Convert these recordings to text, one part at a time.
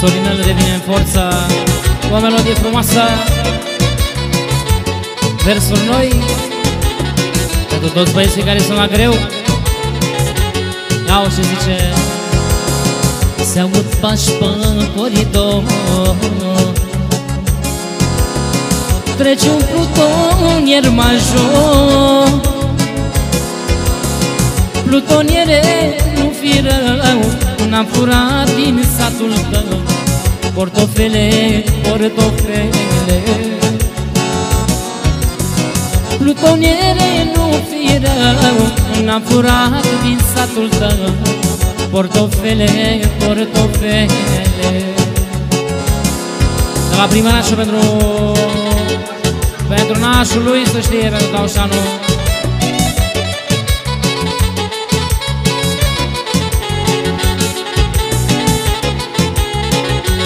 Sorinel revine în forță Cu o melodie frumoasă. Versuri noi Pentru toți băieții care sunt la greu. Iau și zice. Se aud pași pe coridor. Trece un plutonier major Plutoniere, nu fi rău N-am furat din satul tău Portofele, portofele Plutoniere, nu fi rău N-am furat din satul tău Portofele, portofele De la primărașul pentru Pentru nașul lui să știe pentru Taușanu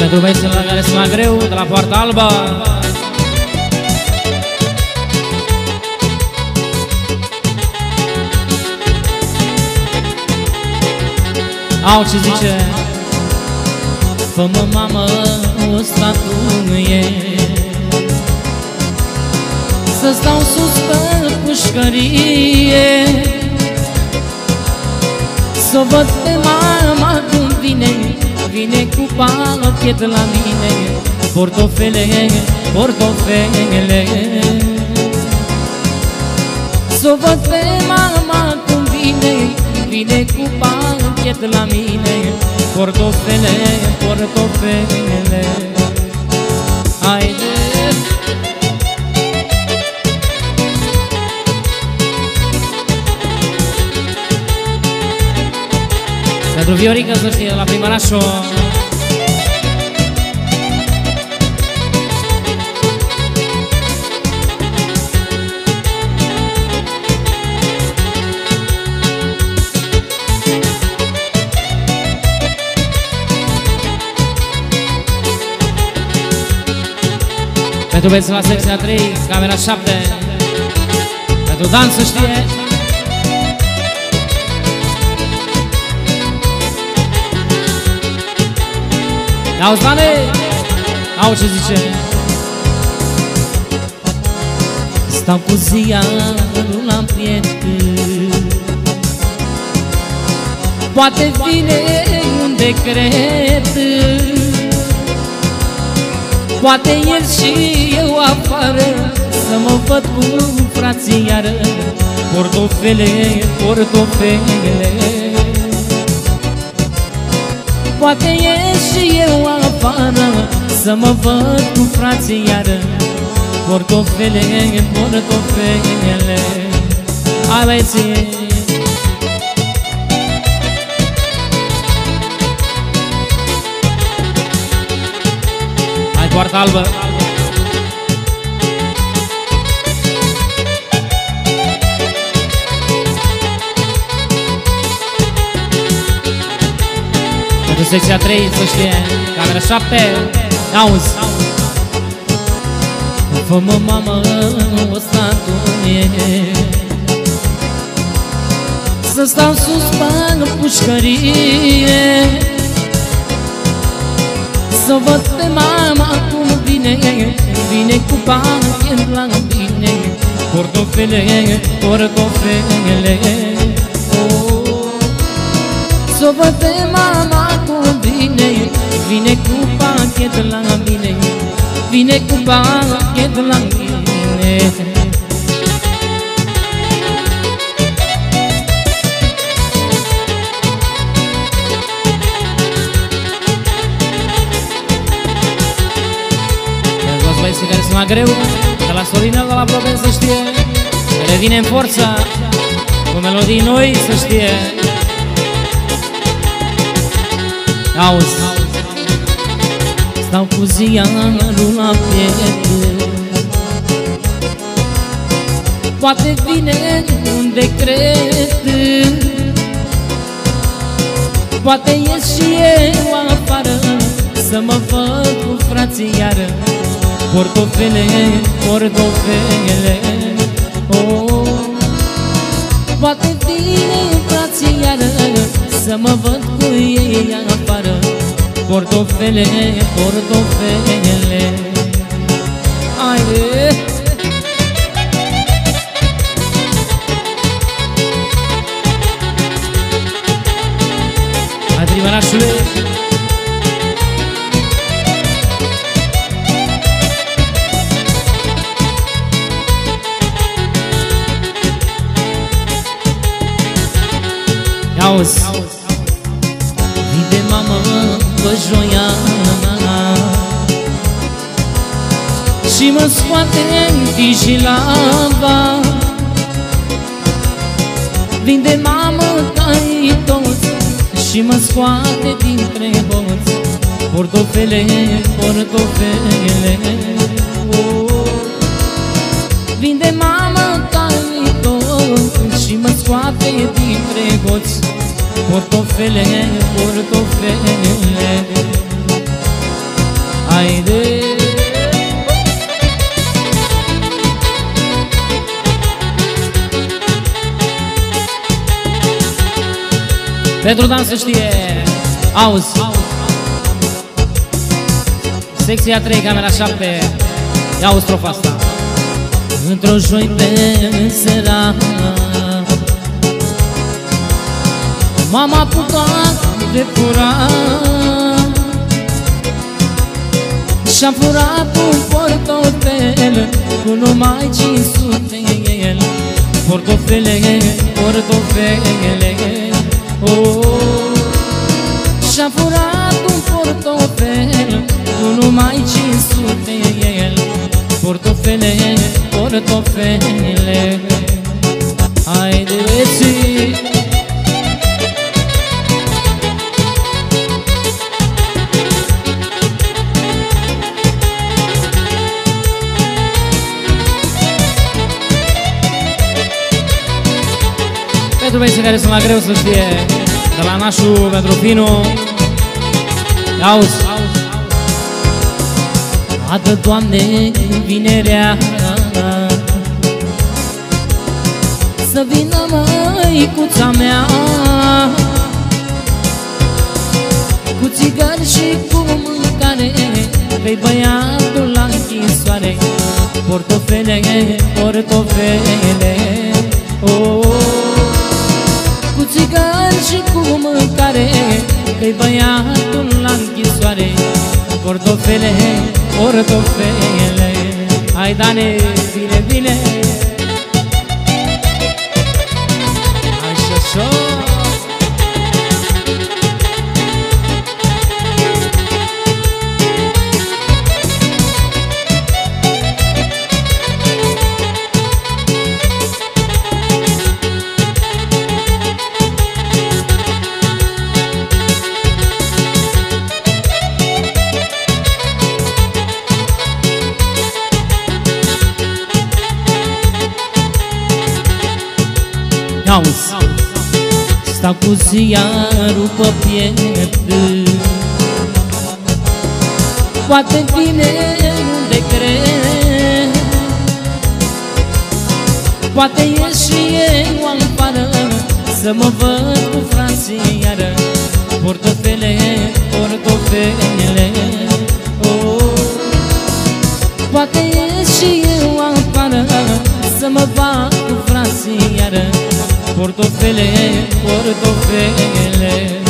Pentru băieții la care sunt la greu, de la Poarta Albă. Au ce zice? Fă-mă mamă, ăsta tu e. Să stau sus pe pușcărie. Să văd pe mama cum vine vine cu pachet la mine. Portofele, portofele. S-o văd pe mama cum vine Vine cu pachet la mine. Portofele, portofele. Haide Pentru Viorica să știe, la primărașul Pentru băieții la secția 3, camera 7 Pentru Dan să știe Auzi, Dane? Au ce zice. Stau cu ziarul la prieten Poate vine un decret. Poate ies și eu afară Să mă văd cu frații iară Portofele, portofele Poate ies și eu afară. Să mă văd cu frații iară Portofele, portofele. Hai băieții Hai poartă albă Pentru secția 3, să știe. Camera 7 Auzi. Fă-mă, mamă, ăsta tu e Să stau sus pe pușcărie. Să văd pe mama cum vine. Vine cu pachet la mine Portofele, portofele. Oh. Să văd pe mama cum vine Vine cu pachet la mine Vine cu pachet la mine. Toți băieții care sunt la greu De la Sorinel, de la Proven să știe Revine în forță Cu melodii noi să știe. Auzi Stau cu ziarul la piept Poate vine un decret. Poate ies și eu afară Să mă văd cu frații iară Portofele, portofele oh. Poate vine frații iară Să mă văd cu ei afară portofele, portofele Haide! Hai, primărașule! Auzi Vide mamă pe joia Și mă scoate în lava Vinde mamă tai toți Și mă scoate dintre hoți Portofele, portofele. Oh. Vinde mamă tai toți Și mă scoate dintre hoți Portofele, portofele Haide Pentru Dan să știe. Auzi. Secția 3, camera 7 Ia auzi strofa asta. Într-o joi de seara M-am apucat de furat Și-am furat un portofel Cu numai 500 el. Portofele, portofele oh. Și-am furat un portofel Cu numai 500 el. Portofele, portofele. Haide, veții pentru băieții care sunt la greu să știe. De la nașul pentru Pinu Auzi. Adă, Doamne, vinerea. Să vină măicuța mea. Cu țigări și cu mâncare Pe băiatul la închisoare. Portofele, portofele oh, oh țigani și cu mâncare Că-i băiatul la închisoare Portofele, portofele Hai Dane, bine, bine Auzi Stau cu ziarul pe piept. Poate vine unde cred Poate ies și eu afară Să mă văd cu frații iară. Portofele, portofele oh. Poate ies și eu afară Să mă văd cu frații iară portofele, portofele